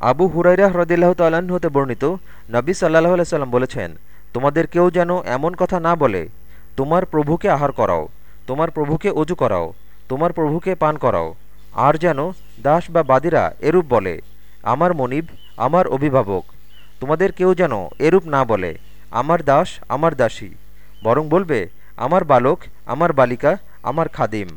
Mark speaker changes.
Speaker 1: আবু হুরাইরা হ্রদিল্লাহ তাল্লাহ্ন হতে বর্ণিত, নবী সাল্লাহ আলাইসাল্লাম বলেছেন, তোমাদের কেউ যেন এমন কথা না বলে, তোমার প্রভুকে আহার করাও, তোমার প্রভুকে অজু করাও, তোমার প্রভুকে পান করাও, আর যেন দাস বা বাদিরা এরূপ বলে, আমার মনিব, আমার অভিভাবক, তোমাদের কেউ যেন এরূপ না বলে, আমার দাস, আমার দাসী, বরং বলবে, আমার বালক, আমার বালিকা, আমার খাদিম।